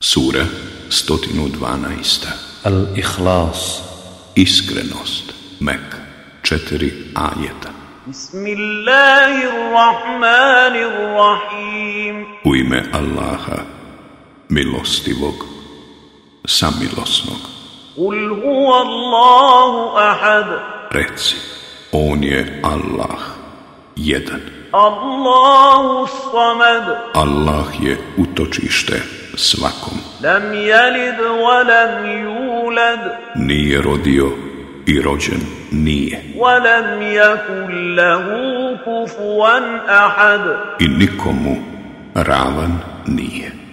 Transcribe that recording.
Sura 112. Al-Ikhlas. Iskrenost. Mek. Četiri ajeta. Bismillahirrahmanirrahim. U ime Allaha Milostivog Samilosnog. Kul huwa Allahu ahad. Reci On je Allah Jedan. Allahu samad. Allah je utočište svakom. Lam yalid wa lam yulad. Nije rodio i rođen nije. Wa lam yakul lahu kufuwan ahad. I nikomu ravan nije